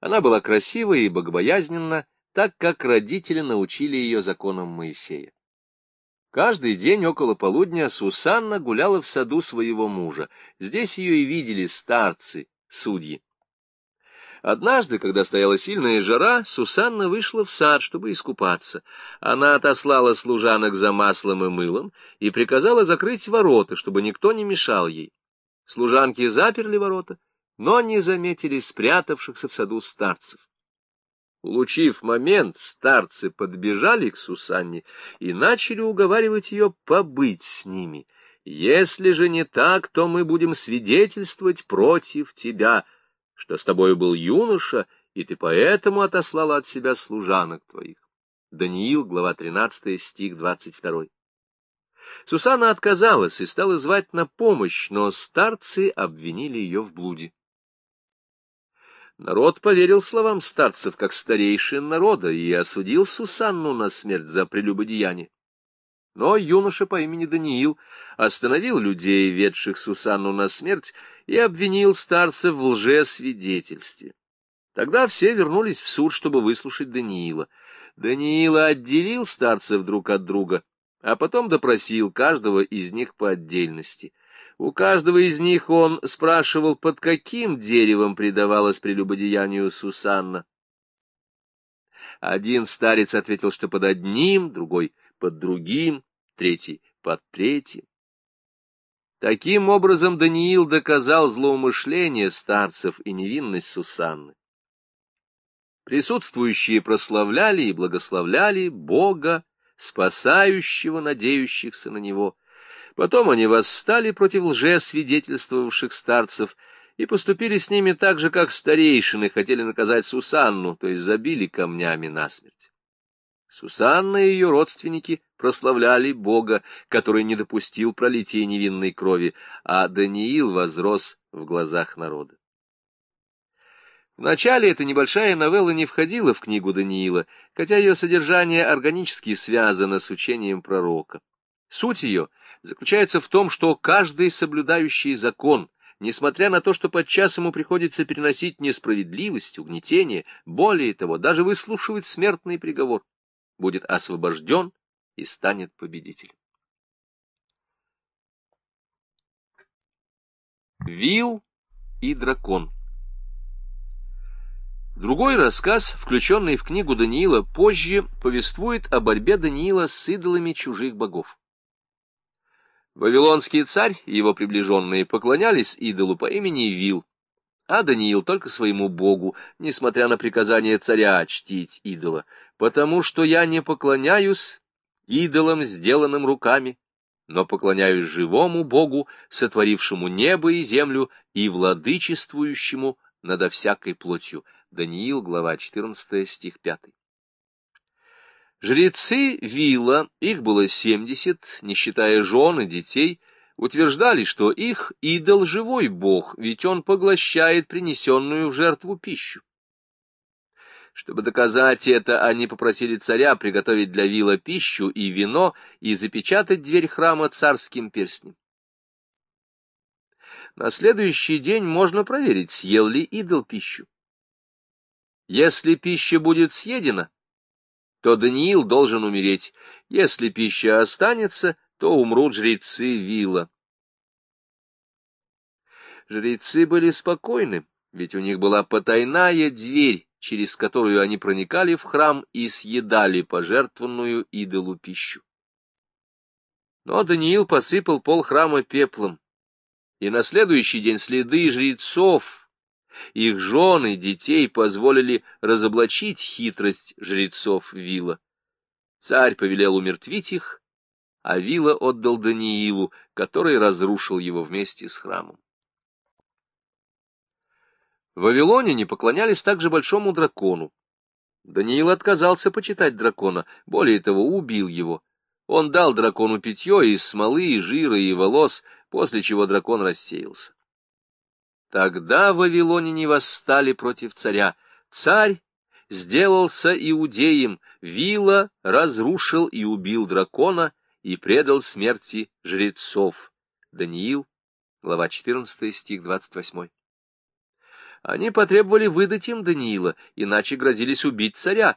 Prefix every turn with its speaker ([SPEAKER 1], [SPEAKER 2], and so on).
[SPEAKER 1] Она была красива и богобоязненна, так как родители научили ее законам Моисея. Каждый день около полудня Сусанна гуляла в саду своего мужа. Здесь ее и видели старцы, судьи. Однажды, когда стояла сильная жара, Сусанна вышла в сад, чтобы искупаться. Она отослала служанок за маслом и мылом и приказала закрыть ворота, чтобы никто не мешал ей. Служанки заперли ворота, но не заметили спрятавшихся в саду старцев. Улучив момент, старцы подбежали к Сусанне и начали уговаривать ее побыть с ними. «Если же не так, то мы будем свидетельствовать против тебя», что с тобою был юноша, и ты поэтому отослала от себя служанок твоих. Даниил, глава 13, стих 22. Сусанна отказалась и стала звать на помощь, но старцы обвинили ее в блуде. Народ поверил словам старцев, как старейшин народа, и осудил Сусанну на смерть за прелюбодеяние. Но юноша по имени Даниил остановил людей, ведших Сусанну на смерть, и обвинил старцев в лжесвидетельстве. Тогда все вернулись в суд, чтобы выслушать Даниила. Даниила отделил старцев друг от друга, а потом допросил каждого из них по отдельности. У каждого из них он спрашивал, под каким деревом предавалось прелюбодеянию Сусанна. Один старец ответил, что под одним, другой — под другим, третий — под третьим. Таким образом Даниил доказал злоумышление старцев и невинность Сусанны. Присутствующие прославляли и благословляли Бога, спасающего надеющихся на Него. Потом они восстали против лжесвидетельствовавших старцев и поступили с ними так же, как старейшины хотели наказать Сусанну, то есть забили камнями насмерть. Сусанна и ее родственники прославляли Бога, который не допустил пролития невинной крови, а Даниил возрос в глазах народа. Вначале эта небольшая новелла не входила в книгу Даниила, хотя ее содержание органически связано с учением пророка. Суть ее заключается в том, что каждый соблюдающий закон, несмотря на то, что подчас ему приходится переносить несправедливость, угнетение, более того, даже выслушивать смертный приговор, будет освобожден и станет победителем. Вил и дракон Другой рассказ, включенный в книгу Даниила позже, повествует о борьбе Даниила с идолами чужих богов. Вавилонский царь и его приближенные поклонялись идолу по имени Вил, а Даниил только своему богу, несмотря на приказание царя чтить идола, потому что я не поклоняюсь идолам, сделанным руками, но поклоняюсь живому Богу, сотворившему небо и землю и владычествующему надо всякой плотью. Даниил, глава 14, стих 5. Жрецы Вилла, их было семьдесят, не считая жен и детей, утверждали, что их идол — живой бог, ведь он поглощает принесенную в жертву пищу. Чтобы доказать это, они попросили царя приготовить для вила пищу и вино и запечатать дверь храма царским перстнем. На следующий день можно проверить, съел ли идол пищу. Если пища будет съедена, то Даниил должен умереть. Если пища останется, то умрут жрецы вила. Жрецы были спокойны, ведь у них была потайная дверь, через которую они проникали в храм и съедали пожертвованную идолу пищу. Но Даниил посыпал пол храма пеплом, и на следующий день следы жрецов, их жены, детей позволили разоблачить хитрость жрецов Вила. Царь повелел умертвить их, а Вила отдал Даниилу, который разрушил его вместе с храмом. В Вавилоне не поклонялись также большому дракону. Даниил отказался почитать дракона, более того, убил его. Он дал дракону питье из смолы, и жира и волос, после чего дракон рассеялся. Тогда в Вавилоне не восстали против царя. Царь сделался иудеем, Вила разрушил и убил дракона и предал смерти жрецов. Даниил, глава 14, стих 28. Они потребовали выдать им Даниила, иначе грозились убить царя,